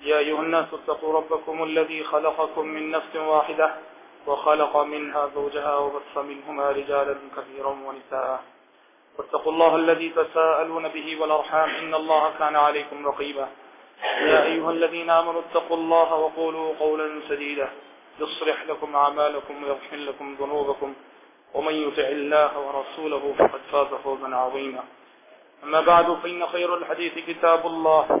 يا أيها الناس اتقوا ربكم الذي خلقكم من نفس واحدة وخلق منها زوجها وبث منهما رجالا كثيرا ونساء. واتقوا الله الذي تساءلون به والأرحام. إن الله كان عليكم رقيبا. يا أيها الذين آمنوا اتقوا الله وقولوا قولا سديدا. يصلح لكم أعمالكم ويغفر لكم ذنوبكم. ومن يطع الله ورسوله فقد فاز فوزا عظيما. أما بعد، فإن خير الحديث كتاب الله.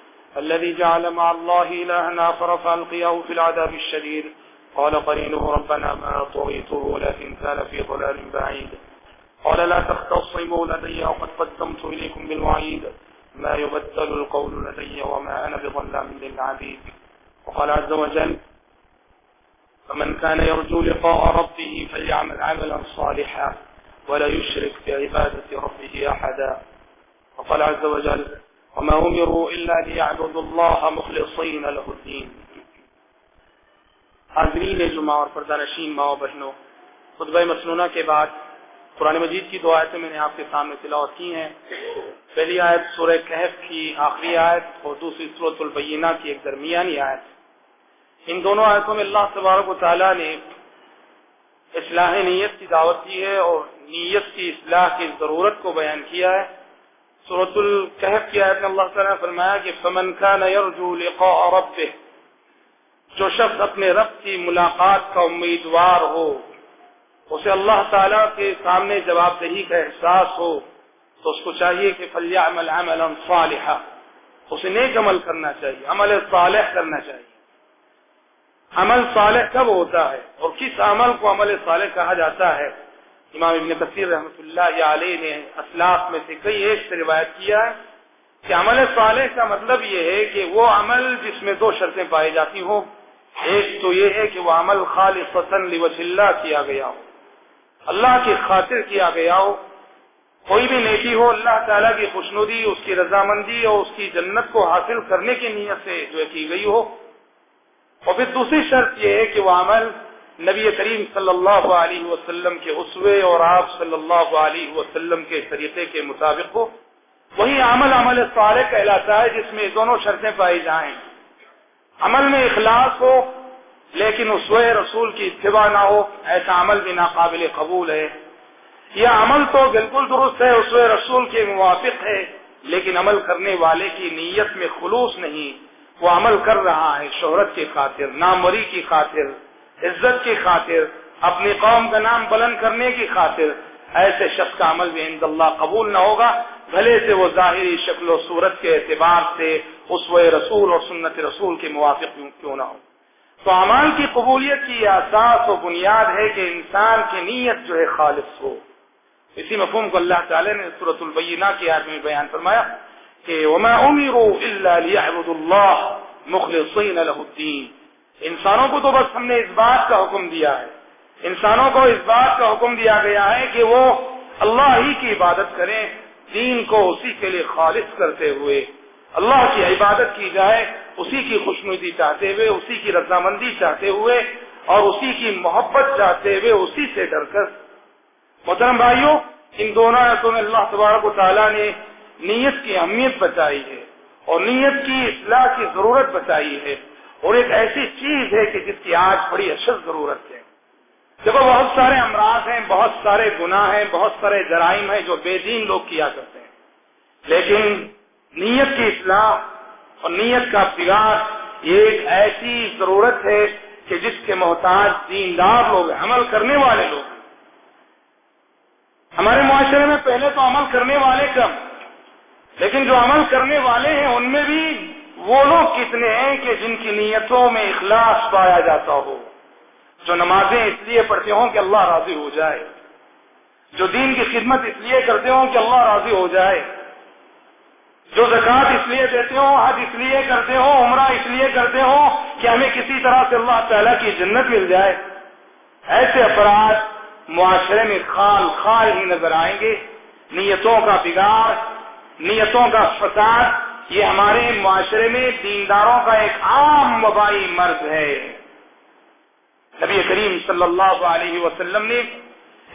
الذي جعل مع الله إلها آخر فألقيه في العذاب الشديد. قال قرينه ربنا ما طغيته ولكن كان في ضلال بعيد. قال لا تختصموا لدي وقد قدمت إليكم بالوعيد. ما يبدل القول لدي وما أنا بظلام للعبيد. وقال عز وجل فمن كان يرجو لقاء ربه فليعمل عملا صالحا ولا يشرك بعبادة ربه أحدا. وقال عز وجل وما أمروا إلا ليعبدوا الله مخلصين له الدين. حاضرین جمعہ اور پردہ نشین ماں بہنوں، خطبہ مسنونہ کے بعد قرآن مجید کی دو آیتیں میں نے آپ کے سامنے تلاوت کی ہیں۔ پہلی آیت سورہ کہف کی آخری آیت اور دوسری صورت البینہ کی ایک درمیانی آیت۔ ان دونوں آیتوں میں اللہ تبارک و تعالیٰ نے اصلاح نیت کی دعوت کی ہے اور نیت کی اصلاح کی ضرورت کو بیان کیا ہے۔ صورت القحف کی آیت میں اللہ تعالیٰ نے فرمایا کہ فمن كان يرجو لقاء ربه، جو شخص اپنے رب کی ملاقات کا امیدوار ہو، اسے اللہ تعالیٰ کے سامنے جواب دہی کا احساس ہو، تو اس کو چاہیے کہ فلیعمل عملا صالحا۔ اسے نیک عمل کرنا چاہیے، عمل صالح کرنا چاہیے۔ عمل صالح کب ہوتا ہے اور کس عمل کو عمل صالح کہا جاتا ہے؟ امام ابن کثیر رحمۃ اللہ علیہ نے اسلاف میں سے کئی ایک سے روایت کیا ہے کہ عمل صالح کا مطلب یہ ہے کہ وہ عمل جس میں دو شرطیں پائی جاتی ہوں۔ ایک تو یہ ہے کہ وہ عمل خالص اللہ کیا گیا ہو۔ اللہ کی خاطر کیا گیا ہو۔ کوئی بھی نیکی ہو، اللہ تعالیٰ کی خوشنودی، اس کی رضامندی اور اس کی جنت کو حاصل کرنے کی نیت سے جو کی گئی ہو۔ اور پھر دوسری شرط یہ ہے کہ وہ عمل نبی کریم صلی اللہ علیہ وسلم کے اسوے اور آپ صلی اللہ علیہ وسلم کے طریقے کے مطابق ہو، وہی عمل عمل صالح کہلاتا ہے جس میں دونوں شرطیں پائی جائیں۔ عمل میں اخلاص ہو، لیکن اسوے رسول کی اتباع نہ ہو، ایسا عمل بھی ناقابل قبول ہے۔ یہ عمل تو بالکل درست ہے اسوے رسول کے موافق ہے، لیکن عمل کرنے والے کی نیت میں خلوص نہیں۔ وہ عمل کر رہا ہے شہرت کی خاطر، ناموری کی خاطر۔ عزت کی خاطر، اپنی قوم کا نام بلند کرنے کی خاطر، ایسے شخص کا عمل بھی عند اللہ قبول نہ ہوگا، بھلے سے وہ ظاہری شکل و صورت کے اعتبار سے اس و رسول اور سنت رسول کے موافق کیوں نہ ہو۔ تو اعمال کی قبولیت کی اساس و بنیاد ہے کہ انسان کی نیت جو ہے خالص ہو۔ اسی مفہوم کو اللہ تعالی نے صورت البینہ کی آدمی بیان فرمایا کہ وما امروا الا ليعبدوا الله مخلصين له الدين۔ انسانوں کو تو بس ہم نے اس بات کا حکم دیا ہے۔ انسانوں کو اس بات کا حکم دیا گیا ہے کہ وہ اللہ ہی کی عبادت کریں، دین کو اسی کے لیے خالص کرتے ہوئے۔ اللہ کی عبادت کی جائے، اسی کی خوشنودی چاہتے ہوئے، اسی کی رضامندی چاہتے ہوئے اور اسی کی محبت چاہتے ہوئے اسی سے ڈر کر۔ محترم بھائیوں، ان دونوں آیتوں میں اللہ تبارک و تعالیٰ نے نیت کی اہمیت بتائی ہے اور نیت کی اصلاح کی ضرورت بتائی ہے۔ اور ایک ایسی چیز ہے کہ جس کی آج بڑی اشد ضرورت ہے۔ دیکھو، بہت سارے امراض ہیں، بہت سارے گناہ ہیں، بہت سارے جرائم ہیں جو بے دین لوگ کیا کرتے ہیں۔ لیکن نیت کی اصلاح اور نیت کا بگاڑ یہ ایک ایسی ضرورت ہے کہ جس کے محتاج دیندار لوگ ہیں، عمل کرنے والے لوگ۔ ہیں ہمارے معاشرے میں پہلے تو عمل کرنے والے کم، لیکن جو عمل کرنے والے ہیں، ان میں بھی وہ لوگ کتنے ہیں کہ جن کی نیتوں میں اخلاص پایا جاتا ہو، جو نمازیں اس لیے پڑھتے ہوں کہ اللہ راضی ہو جائے، جو دین کی خدمت اس لیے کرتے ہوں کہ اللہ راضی ہو جائے، جو زکوٰۃ اس لیے دیتے ہوں، حج اس لیے کرتے ہوں، عمرہ اس لیے کرتے ہوں کہ ہمیں کسی طرح سے اللہ تعالیٰ کی جنت مل جائے۔ ایسے افراد معاشرے میں خال خال ہی نظر آئیں گے۔ نیتوں کا بگاڑ، نیتوں کا فساد یہ ہمارے معاشرے میں دینداروں کا ایک عام وبائی مرض ہے۔ نبی کریم صلی اللہ علیہ وسلم نے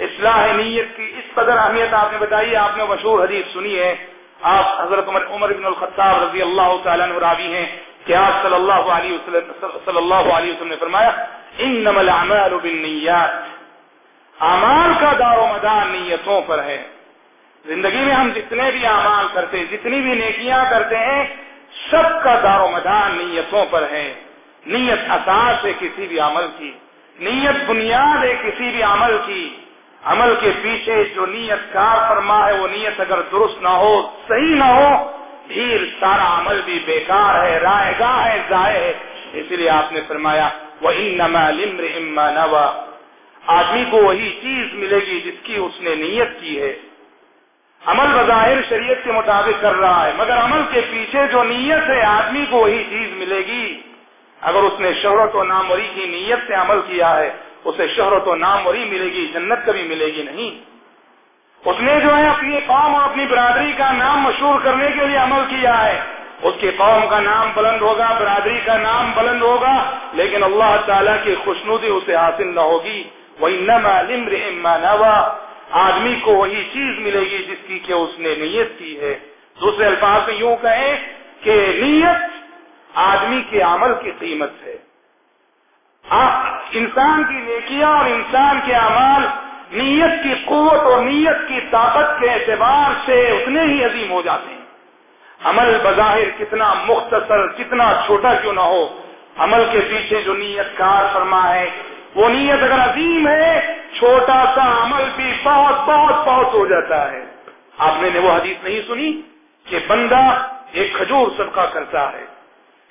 اصلاح نیت کی اس قدر اہمیت آپ نے بتائی، آپ نے مشہور حدیث سنی ہے۔ آپ حضرت عمر عمر بن الخطاب رضی اللہ تعالیٰ راوی ہیں کہ آپ صلی اللہ علیہ وسلم صلی اللہ علیہ وسلم نے فرمایا، انما الاعمال بالنیات۔ اعمال کا دار و مدار نیتوں پر ہے۔ زندگی میں ہم جتنے بھی اعمال کرتے جتنی بھی نیکیاں کرتے ہیں، سب کا دار و مدار نیتوں پر ہے۔ نیت اساس ہے کسی بھی عمل کی۔ نیت بنیاد ہے کسی بھی عمل کی۔ عمل کے پیچھے جو نیت کار فرما ہے، وہ نیت اگر درست نہ ہو، صحیح نہ ہو پھر سارا عمل بھی بیکار ہے، رائے گاہ ہے، ضائع ہے۔ اسی لیے آپ نے فرمایا وہ اما نوا آدمی کو وہی چیز ملے گی جس کی اس نے نیت کی ہے۔ عمل بظاہر شریعت کے مطابق کر رہا ہے، مگر عمل کے پیچھے جو نیت ہے، آدمی کو وہی چیز ملے گی۔ اگر اس نے شہرت و ناموری کی نیت سے عمل کیا ہے، اسے شہرت و ناموری ملے گی، جنت کبھی ملے گی نہیں۔ اس نے جو ہے اپنی قوم اور اپنی برادری کا نام مشہور کرنے کے لیے عمل کیا ہے۔ اس کی قوم کا نام بلند ہوگا، برادری کا نام بلند ہوگا، لیکن اللہ تعالیٰ کی خوشنودی اسے حاصل نہ ہوگی۔ وہی نما آدمی کو وہی چیز ملے گی جس کی کہ اس نے نیت کی ہے۔ دوسرے الفاظ میں یوں کہیں کہ نیت آدمی کے عمل کی قیمت ہے۔ انسان کی نیکیاں اور انسان کے اعمال نیت کی قوت اور نیت کی طاقت کے اعتبار سے اتنے ہی عظیم ہو جاتے ہیں۔ عمل بظاہر کتنا مختصر، کتنا چھوٹا کیوں نہ ہو۔ عمل کے پیچھے جو نیت کار فرما ہے وہ نیت اگر عظیم ہے، چھوٹا سا عمل بھی بہت بہت بہت ہو جاتا ہے۔ آپ نے وہ حدیث نہیں سنی کہ بندہ ایک کھجور صدقہ کرتا ہے۔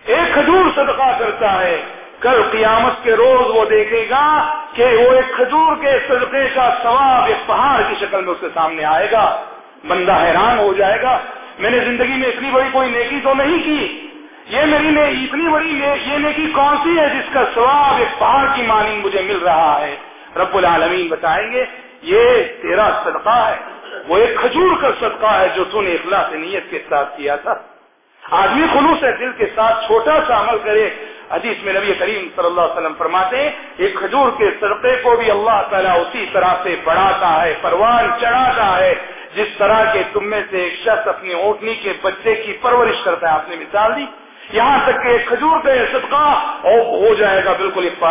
ایک کھجور صدقہ کرتا ہے۔ کل قیامت کے روز وہ دیکھے گا کہ وہ ایک کھجور کے صدقے کا ثواب ایک پہاڑ کی شکل میں اس کے سامنے آئے گا۔ بندہ حیران ہو جائے گا۔ میں نے زندگی میں اتنی بڑی کوئی نیکی تو نہیں کی یہ میری نے اتنی بڑی یہ نیکی کون سی ہے جس کا ثواب ایک پہاڑ کی مانند مجھے مل رہا ہے؟ رب العالمین بتائیں گے، یہ تیرا صدقہ ہے، وہ ایک کھجور کا صدقہ ہے جو تو نے اخلاص نیت کے ساتھ کیا تھا۔ آدمی خلوص دل کے ساتھ چھوٹا سا عمل کرے۔ حدیث میں نبی کریم صلی اللہ علیہ وسلم فرماتے ہیں، ایک کھجور کے صدقے کو بھی اللہ تعالیٰ اسی طرح سے بڑھاتا ہے، پروان چڑھاتا ہے، جس طرح کے تم میں سے ایک شخص اپنی اوٹنی کے بچے کی پرورش کرتا ہے۔ آپ نے مثال دی۔ یہاں تک کہ کھجور کا صدقہ اور ہو جائے گا بالکل ایک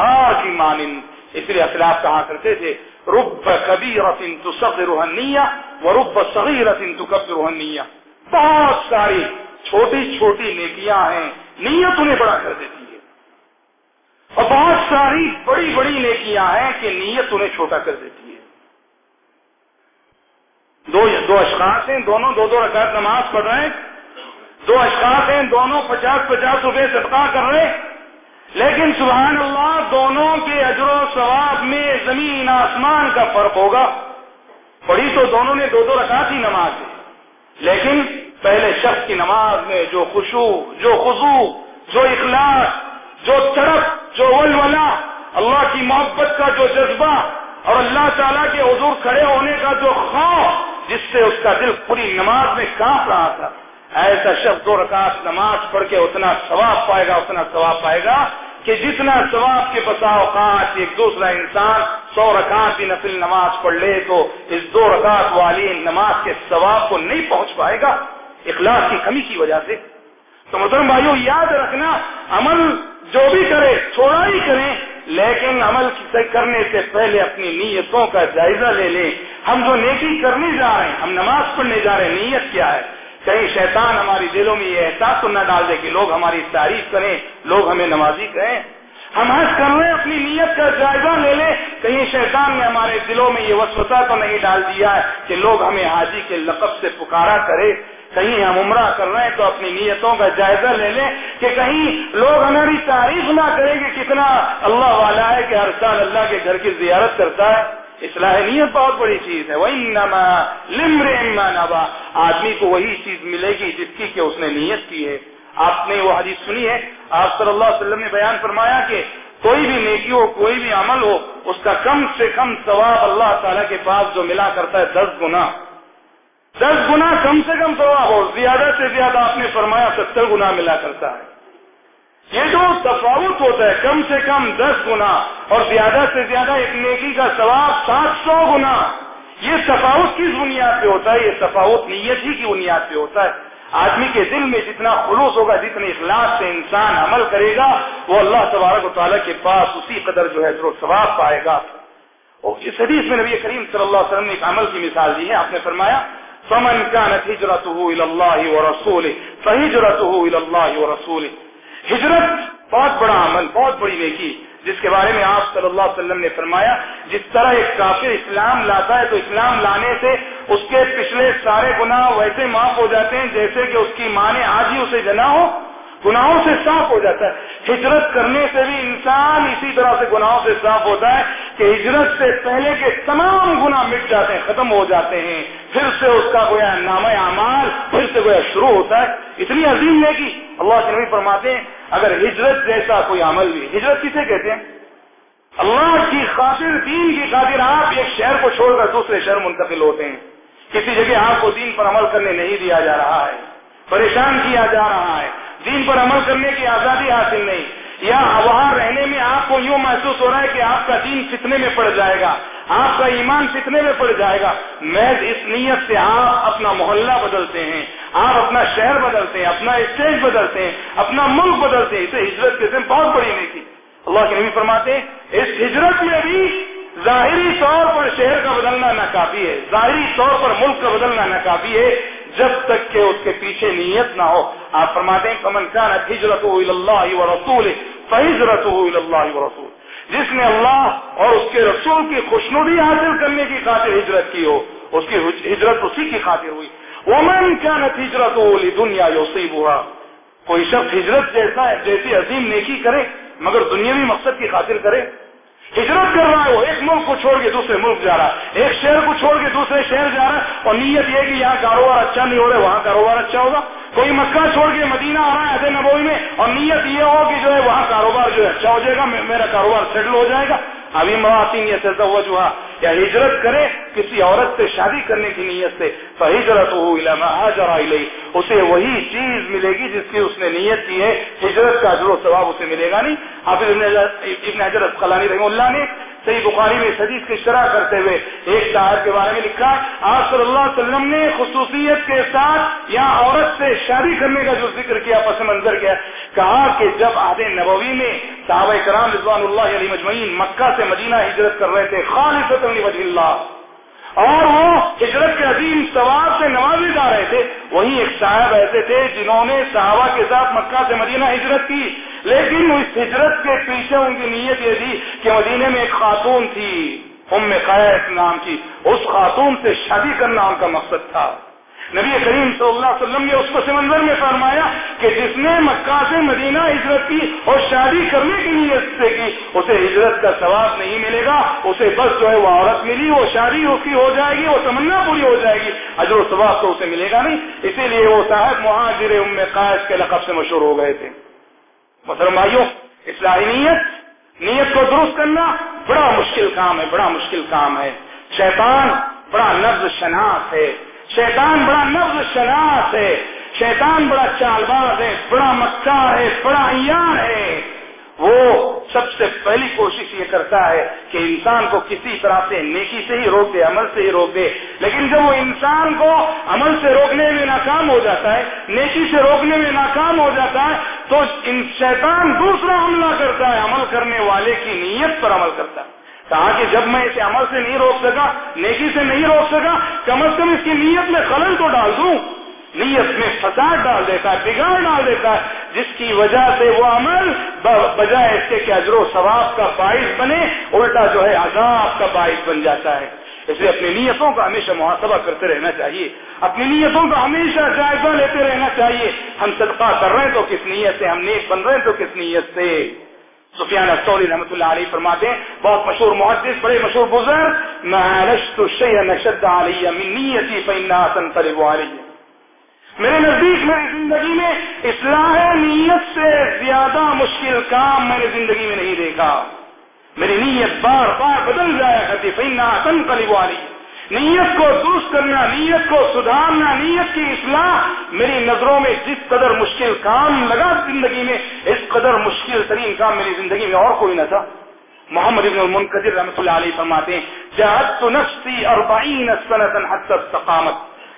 کی مانند۔ اس لیے اخلاق کہا کرتے تھے؟ رب کبھی رسن تو سب روحنیا و رب صحیح رسن تو کب روحنیا بہت ساری چھوٹی چھوٹی نیکیاں ہیں، نیت انہیں بڑا کر دیتی ہے اور بہت ساری بڑی بڑی نیکیاں ہیں کہ نیت انہیں چھوٹا کر دیتی ہے دو دو اشخاص ہیں، دونوں دو دو رکعت نماز پڑھ رہے ہیں۔ دو اشخاص ہیں، دونوں پچاس پچاس روپے صدقہ کر رہے لیکن سبحان اللہ، دونوں کے اجر و ثواب میں زمین، آسمان کا فرق ہوگا۔ پڑھی تو دونوں نے دو دو رکعت ہی نماز لیکن پہلے شخص کی نماز میں جو خوشو جو خزو جو اخلاص، جو تڑپ، جو ولولا اللہ کی محبت کا جو جذبہ اور اللہ تعالیٰ کے حضور کھڑے ہونے کا جو خوف، جس سے اس کا دل پوری نماز میں کانپ رہا تھا۔ ایسا شخص دو رکعت نماز پڑھ کے اتنا ثواب پائے گا، اتنا ثواب پائے گا کہ جتنا ثواب کے بسا اوقات ایک دوسرا انسان سو رکعت بھی نفل نماز پڑھ لے تو اس دو رکعت والی نماز کے ثواب کو نہیں پہنچ پائے گا۔ اخلاص کی کمی کی وجہ سے۔ تو محترم بھائیو، یاد رکھنا، عمل جو بھی کرے، تھوڑا ہی کریں، لیکن عمل کرنے سے پہلے اپنی نیتوں کا جائزہ لے لیں۔ ہم جو نیکی کرنے جا رہے ہیں، ہم نماز پڑھنے جا رہے ہیں، نیت کیا ہے؟ کہیں شیطان ہماری دلوں میں یہ احساس تو نہ ڈال دے کہ لوگ ہماری تعریف کریں، لوگ ہمیں نمازی کہیں۔ ہم حج کر رہے ہیں اپنی نیت کا جائزہ لے لیں۔ کہیں شیطان نے ہمارے دلوں میں یہ وسوسہ تو نہیں ڈال دیا ہے کہ لوگ ہمیں حاجی کے لقب سے پکارا کرے۔ کہیں ہم عمرہ کر رہے ہیں تو اپنی نیتوں کا جائزہ لے لیں کہ کہیں لوگ ہماری تعریف نہ کریں کہ کتنا اللہ والا ہے کہ ہر سال اللہ کے گھر کی زیارت کرتا ہے۔ اصلاح نیت بہت بڑی چیز ہے۔ وہی نما لمر نبا آدمی کو وہی چیز ملے گی جس کی کہ اس نے نیت کی ہے۔ آپ نے وہ حدیث سنی ہے۔ آپ صلی اللہ علیہ وسلم نے بیان فرمایا کہ کوئی بھی نیکی ہو، کوئی بھی عمل ہو، اس کا کم سے کم ثواب اللہ تعالیٰ کے پاس جو ملا کرتا ہے دس گنا۔ دس گنا کم سے کم ثواب ہو زیادہ سے زیادہ آپ نے فرمایا ستر گنا ملا کرتا ہے۔ یعنی یہ جو تفاوت ہوتا ہے، کم سے کم دس گنا اور زیادہ سے زیادہ ایک نیکی کا ثواب سات سو گنا۔ یہ تفاوت کس بنیاد پہ ہوتا ہے؟ یہ تفاوت نیت ہی کی بنیاد پہ ہوتا ہے۔ آدمی کے دل میں جتنا خلوص ہوگا، جتنے اخلاص سے انسان عمل کرے گا، وہ اللہ تبارک و تعالیٰ کے پاس اسی قدر جو ہے جو ثواب پائے گا۔ اس حدیث میں نبی کریم صلی اللہ علیہ وسلم نے ایک عمل کی مثال دی ہے، آپ نے فرمایا، فمن كانت هجرته الى الله ورسوله فهجرته الى الله ورسوله۔ ہجرت بہت بڑا عمل، بہت بڑی نیکی، جس کے بارے میں آپ صلی اللہ علیہ وسلم نے فرمایا، جس طرح ایک کافر اسلام لاتا ہے تو اسلام لانے سے اس کے پچھلے سارے گناہ ویسے معاف ہو جاتے ہیں، جیسے کہ اس کی ماں نے آج ہی اسے جنا ہو، گناہوں سے صاف ہو جاتا ہے۔ ہجرت کرنے سے بھی انسان اسی طرح سے گناہوں سے صاف ہوتا ہے کہ ہجرت سے پہلے کے تمام گناہ مٹ جاتے ہیں، ختم ہو جاتے ہیں۔ پھر سے اس کا گویا نام اعمال، پھر سے گویا شروع ہوتا ہے۔ اتنی عظیم ہے کہ اللہ کے نبی فرماتے ہیں، اگر ہجرت جیسا کوئی عمل بھی، ہجرت کسے کہتے ہیں؟ اللہ کی خاطر، دین کی خاطر آپ ایک شہر کو چھوڑ کر دوسرے شہر منتقل ہوتے ہیں۔ کسی جگہ آپ کو دین پر عمل کرنے نہیں دیا جا رہا ہے۔ پریشان کیا جا رہا ہے۔ دین پر عمل کرنے کی آزادی حاصل نہیں۔ یا وہاں رہنے میں آپ کو یوں محسوس ہو رہا ہے کہ آپ کا دین فتنے میں پڑ جائے گا۔ آپ کا ایمان فتنے میں پڑ جائے گا؟ محض اس نیت سے آپ اپنا محلہ بدلتے ہیں، آپ اپنا شہر بدلتے ہیں، اپنا اسٹیج بدلتے ہیں، اپنا ملک بدلتے ہیں۔ اسے ہجرت کے بہت بڑی نہیں تھی اللہ کے نبی فرماتے ہیں، اس ہجرت میں بھی ظاہری طور پر شہر کا بدلنا ناکافی ہے۔ ظاہری طور پر ملک کا بدلنا ناکافی ہے۔ جب تک کہ اس کے پیچھے نیت نہ ہو۔ آپ فرماتے ہیں کمن خان ہجرت اللہ و رسول فہجرت اللہ و رسول جس نے اللہ اور اس کے رسول کی خوشنودی حاصل کرنے کی خاطر ہجرت کی ہو، اس کی ہجرت اسی کی خاطر ہوئی۔ وہ من کیا ہجرت دنیا یوسیب ہوا کوئی شخص ہجرت جیسا جیسی عظیم نیکی کرے، مگر دنیاوی مقصد کی خاطر کرے۔ ہجرت کر رہا ہے وہ ایک ملک کو چھوڑ کے دوسرے ملک جا رہا۔ ہے ایک شہر کو چھوڑ کے دوسرے شہر جا رہا۔ ہے اور نیت یہ کہ یہاں کاروبار اچھا نہیں ہو رہا، وہاں کاروبار اچھا ہوگا۔ کوئی مکہ چھوڑ کے مدینہ آ رہا ہے ایسے نبوئی میں اور نیت یہ ہو کہ جو ہے وہاں کاروبار جو ہے اچھا ہو جائے گا میرا کاروبار سیٹل ہو جائے گا۔ ابھی مواتین یہ تزوج ہوا یا ہجرت کرے، کسی عورت سے شادی کرنے کی نیت سے تو ہجرت ہو اسے وہی چیز ملے گی جس کی اس نے نیت کی ہے۔ ہجرت کا جو ثواب اسے ملے گا نہیں۔ حافظ ابن حضرت خلانی رحم اللہ نے صحیح بخاری میں حدیث کی شرح کرتے ہوئے ایک شاعر کے بارے میں لکھا، آپ صلی اللہ علیہ وسلم نے خصوصیت کے ساتھ یا عورت سے شادی کرنے کا جو ذکر کیا، پس منظر کیا، کہا کہ جب آد نبوی میں صحابہ کرام رضوان اللہ علیہ مجمعین مکہ سے مدینہ ہجرت کر رہے تھے خالص اللہ اور وہ ہجرت کے عظیم ثواب سے نوازے جا رہے تھے۔ وہی ایک صاحب ایسے تھے جنہوں نے صحابہ کے ساتھ مکہ سے مدینہ ہجرت کی۔ لیکن اس ہجرت کے پیچھے ان کی نیت یہ تھی کہ مدینے میں ایک خاتون تھی، ام قیس نام کی۔ اس خاتون سے شادی کرنا ان کا مقصد تھا۔ نبی کریم صلی اللہ علیہ وسلم نے اس کو سمندر میں فرمایا کہ جس نے مکہ سے مدینہ ہجرت کی اور شادی کرنے کی نیت سے کی، اسے ہجرت کا ثواب نہیں ملے گا، اسے بس جو ہے وہ عورت ملی، وہ شادی اس کی ہو جائے گی، وہ تمنا پوری ہو جائے گی۔ اجر و ثواب تو اسے ملے گا نہیں۔ اسی لیے وہ صاحب مہاجر ام قائد کے لقب سے مشہور ہو گئے تھے۔ محترم بھائیوں اصلاحی نیت نیت کو درست کرنا بڑا مشکل کام ہے، بڑا مشکل کام ہے۔ شیطان بڑا نفز شناخت ہے۔ شیطان بڑا نفز شناخت ہے، شیطان بڑا چال باز ہے، بڑا مکار ہے، بڑا ایار ہے۔ وہ سب سے پہلی کوشش یہ کرتا ہے کہ انسان کو کسی طرح سے نیکی سے ہی روک دے، عمل سے ہی روک دے۔ لیکن جب وہ انسان کو عمل سے روکنے میں ناکام ہو جاتا ہے، نیکی سے روکنے میں ناکام ہو جاتا ہے، تو شیطان دوسرا حملہ کرتا ہے، عمل کرنے والے کی نیت پر عمل کرتا ہے۔ کہا کہ جب میں اسے عمل سے نہیں روک سکا، نیکی سے نہیں روک سکا، کم از کم اس کی نیت میں خلل تو ڈال دوں۔ نیت میں فساد ڈال دیتا ہے، بگاڑ ڈال دیتا ہے، جس کی وجہ سے وہ عمل بجائے اس کے کہ اجر و ثواب کا باعث بنے، الٹا جو ہے عذاب کا باعث بن جاتا ہے۔ اس لیے اپنی نیتوں کا ہمیشہ محاسبہ کرتے رہنا چاہیے۔ اپنی نیتوں کا ہمیشہ جائزہ لیتے رہنا چاہیے۔ ہم صدقہ کر رہے ہیں تو کس نیت سے، ہم نیک بن رہے ہیں تو کس نیت سے؟ سفیان استوری رحمۃ اللہ علیہ فرماتے ہیں، بہت مشہور محدث، بڑے مشہور بزرگ نشد علیہ من نیتی فإنها علیہ میرے نزدیک، میری زندگی میں اصلاح نیت سے زیادہ مشکل کام میں نے زندگی میں نہیں دیکھا۔ میری نیت بار بار بدل جایا کرتی فینا تن کلی نیت کو درست کرنا، نیت کو سدھارنا، نیت کی اصلاح میری نظروں میں جس قدر مشکل کام لگا زندگی میں، اس قدر مشکل ترین کام میری زندگی میں اور کوئی نہ تھا۔ محمد ابن المنقدر رحمۃ اللہ علیہ فرماتے ہیں جہت تو نفسی اور استقامت۔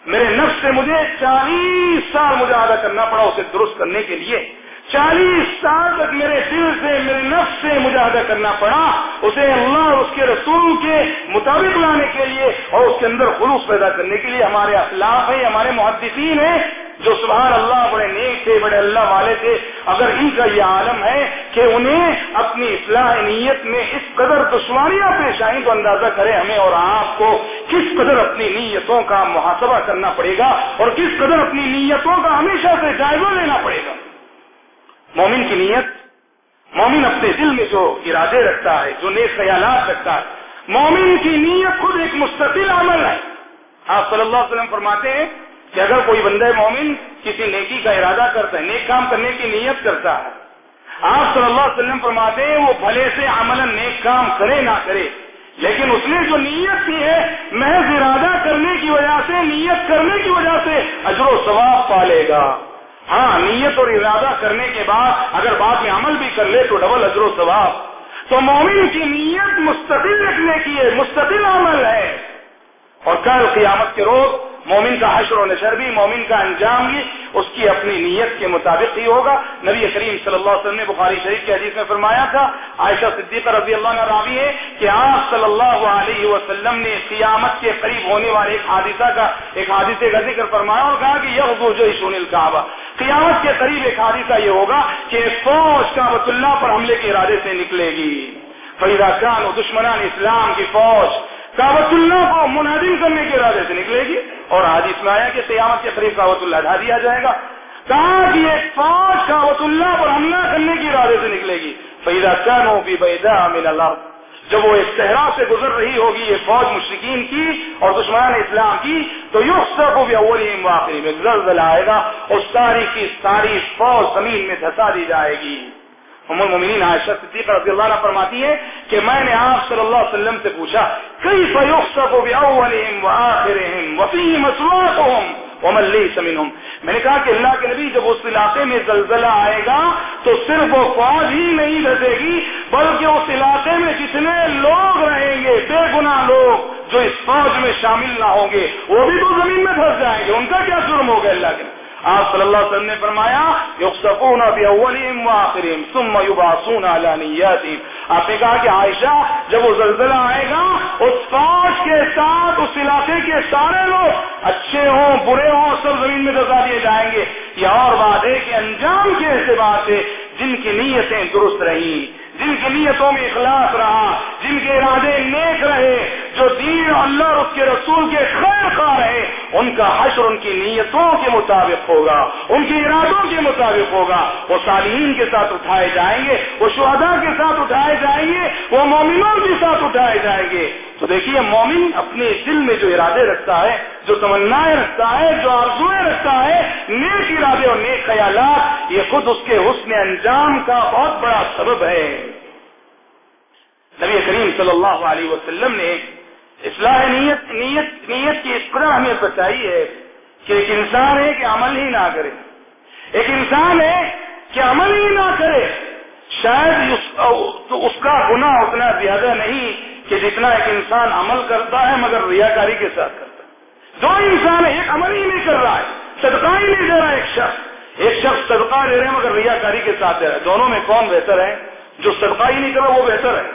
میرے نفس سے مجھے چالیس سال مجاہدہ کرنا پڑا، اسے درست کرنے کے لیے۔ چالیس سال تک میرے دل سے، میرے نفس سے مجاہدہ کرنا پڑا، اسے اللہ اور اس کے رسول کے مطابق لانے کے لیے اور اس کے اندر خلوص پیدا کرنے کے لیے ہمارے اخلاق ہیں، ہمارے محدثین ہیں، جو سبحان اللہ بڑے نیک تھے، بڑے اللہ والے تھے۔ اگر ان کا یہ عالم ہے کہ انہیں اپنی اصلاح نیت میں اس قدر دشواریاں پیش آئیں، تو اندازہ کرے ہمیں اور آپ کو کس قدر اپنی نیتوں کا محاسبہ کرنا پڑے گا اور کس قدر اپنی نیتوں کا ہمیشہ سے جائزہ لینا پڑے گا۔ مومن کی نیت، مومن اپنے دل میں جو ارادے رکھتا ہے، جو نیک خیالات رکھتا ہے، مومن کی نیت خود ایک مستقل عمل ہے۔ آپ صلی اللہ علیہ وسلم فرماتے ہیں کہ اگر کوئی بندہ مومن کسی نیکی کا ارادہ کرتا ہے، نیک کام کرنے کی نیت کرتا ہے، آپ صلی اللہ علیہ وسلم فرماتے ہیں وہ بھلے سے عمل نیک کام کرے نہ کرے۔ لیکن اس نے جو نیت کی ہے، محض ارادہ کرنے کی وجہ سے، نیت کرنے کی وجہ سے اجر و ثواب پالے گا۔ ہاں نیت اور ارادہ کرنے کے بعد اگر بعد میں عمل بھی کر لے تو ڈبل اجر و ثواب۔ تو مومن کی نیت مستقل رکھنے کی ہے مستقل عمل ہے۔ اور کل قیامت کے روز مومن کا حشر و نشر بھی، مومن کا انجام بھی، اس کی اپنی نیت کے مطابق ہی ہوگا۔ نبی کریم صلی اللہ علیہ وسلم نے بخاری شریف کے حدیث میں فرمایا تھا، عائشہ صدیقہ رضی اللہ عنہ راوی ہے کہ آپ صلی اللہ علیہ وسلم نے قیامت کے قریب ہونے والے ایک حادثہ کا، ایک حادثے کا ذکر فرمایا اور کہا کہ یہ جو شون الکعبہ۔ قیامت کے قریب ایک حادثہ یہ ہوگا کہ فوج کابت اللہ پر حملے کے ارادے سے نکلے گی۔ فریدا خان دشمنان اسلام کی فوج کابت اللہ کو منہدم کرنے کے ارادے سے نکلے گی اور آج اس میں آیا کہ قیامت کے قریب کابت اللہ ڈھا دیا جائے گا۔ کہا کہ ایک فوج کابت اللہ پر حملہ کرنے کے ارادے سے نکلے گی۔ فیدا چانو بھی بیدا من اللہ جب وہ ایک صحرا سے گزر رہی ہوگی، یہ فوج مشرقین کی اور دشمنان اسلام کی، تو یو سب بھی اولی واقعی میں زلزلہ آئے گا اور ساری کی ساری فوج زمین میں دھسا دی جائے گی۔ ام المؤمنین عائشہ صدیقہ رضی اللہ عنہ فرماتی ہے کہ میں نے آپ صلی اللہ علیہ وسلم سے پوچھا، کیف یخسف باولهم واخرهم وفيه مسواقهم ومن ليس منهم میں نے کہا کہ اللہ کے نبی جب اس علاقے میں زلزلہ آئے گا تو صرف وہ فوج ہی نہیں دھسے گی، بلکہ اس علاقے میں جتنے لوگ رہیں گے، بے گناہ لوگ جو اس فوج میں شامل نہ ہوں گے، وہ بھی تو زمین میں دھس جائیں گے۔ ان کا کیا جرم ہوگا اللہ کے آپ صلی اللہ علیہ وسلم نے فرمایا یقصفون باولهم واخرهم ثم يبعثون على نیاتهم. آپ نے کہا کہ عائشہ جب وہ زلزلہ آئے گا، اس فوج کے ساتھ، اس علاقے کے سارے لوگ اچھے ہوں، برے ہوں، سب زمین میں دسا دیے جائیں گے۔ یہ اور بات ہے کہ انجام کے اعتبار سے جن کی نیتیں درست رہی جن کی نیتوں میں اخلاص رہا، جن کے ارادے نیک رہے جو دین اللہ اور اس کے رسول کے خیر خواہ رہے، ان کا حشر ان کی نیتوں کے مطابق ہوگا، ان کے ارادوں کے مطابق ہوگا۔ وہ صالحین کے ساتھ اٹھائے جائیں گے، وہ شہدا کے ساتھ اٹھائے جائیں گے، وہ مومنوں کے ساتھ اٹھائے جائیں گے۔ تو دیکھیے، مومن اپنے دل میں جو ارادے رکھتا ہے، جو تمنا رکھتا ہے، جو آرزویں رکھتا ہے، نیک ارادے اور نیک خیالات، یہ خود اس کے حسن انجام کا بہت بڑا سبب ہے۔ نبی کریم صلی اللہ علیہ وسلم نے اصلاح نیت نیت نیت کی اس قدر ہمیں بتائی ہے کہ ایک انسان ہے کہ عمل ہی نہ کرے۔ ایک انسان ہے کہ عمل ہی نہ کرے۔ شاید اس کا گناہ اتنا زیادہ نہیں کہ جتنا ایک انسان عمل کرتا ہے مگر ریاکاری کے ساتھ کرتا ہے۔ جو انسان ایک عمل ہی نہیں کر رہا ہے، صدقہ ہی نہیں دے رہا ایک شخص۔ ایک شخص صدقہ دے رہے ہیں مگر ریاکاری کے ساتھ دے رہا ہے۔ دونوں میں کون بہتر ہے؟ جو صدقہ ہی نہیں کر رہا وہ بہتر ہے۔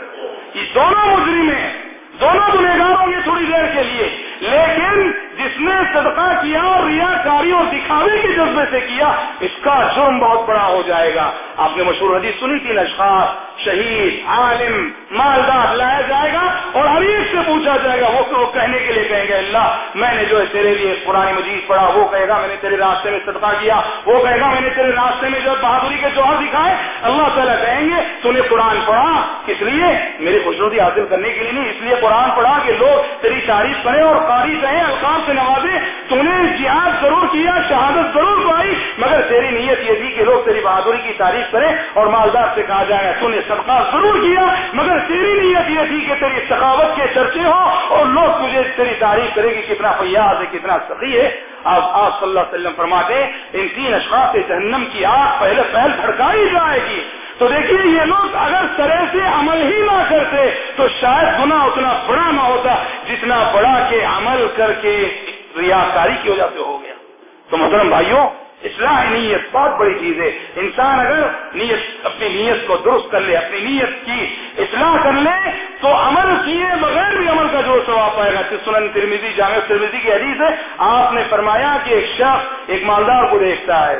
یہ دونوں مجرم ہیں۔ دونوں گنہگار ہوں گے تھوڑی دیر کے لیے۔ لیکن جس نے صدقہ کیا اور ریا کاری اور دکھاوے کے جذبے سے کیا، اس کا جرم بہت بڑا ہو جائے گا۔ آپ نے مشہور حدیث سنی تھی اشخاص شہید، عالم، مالدار لایا جائے گا اور ہر ایک سے پوچھا جائے گا، وہ کہنے کے لیے کہیں گے، اللہ، میں نے جو ہے تیرے لیے پرانی مجید پڑھا، وہ کہے گا، میں نے تیرے راستے میں صدقہ کیا، وہ کہے گا، میں نے تیرے راستے میں جو بہادری کے جوہر دکھائے، اللہ تعالیٰ کہیں گے، تو نے قرآن پڑھا، اس لیے میری خوشنودی حاصل کرنے کے لیے نہیں، اس لیے قرآن پڑھا کہ لوگ تیری تعریف کریں اور قاری کہیں، القاب سے نوازے تو نے جہاد ضرور کیا، شہادت ضرور پائی، مگر تیری نیت یہ تھی کہ لوگ تیری بہادری کی تعریف کریں اور مالدار سے کہا جائے تو نے صدقہ ضرور کیا، مگر تیری نیت یہ تھی کہ تیری ثقافت کے چرچے ہوں اور لوگ تجھے تیری تعریف کریں گے کتنا فیاض ہے، کتنا سخی ہے۔ آپ آپ صلی اللہ علیہ وسلم فرماتے ان تین اشخاص جہنم کی آگ پہلے پہل بھڑکائی جائے گی۔ تو دیکھیے، یہ لوگ اگر طرح سے عمل ہی نہ کرتے، تو شاید گنا اتنا بڑا نہ ہوتا جتنا بڑا کہ عمل کر کے ریاکاری کی وجہ سے ہو گیا۔ تو محترم بھائیوں اصلاح نیت بہت بڑی چیز ہے۔ انسان اگر نیت، اپنی نیت کو درست کر لے، اپنی نیت کی اصلاح کر لے، تو عمل کیے بغیر بھی عمل کا جو ثواب پائے گا۔ سنن ترمیزی جامع ترمیزی کی حدیث ہے۔ آپ نے فرمایا کہ ایک شخص ایک مالدار کو دیکھتا ہے۔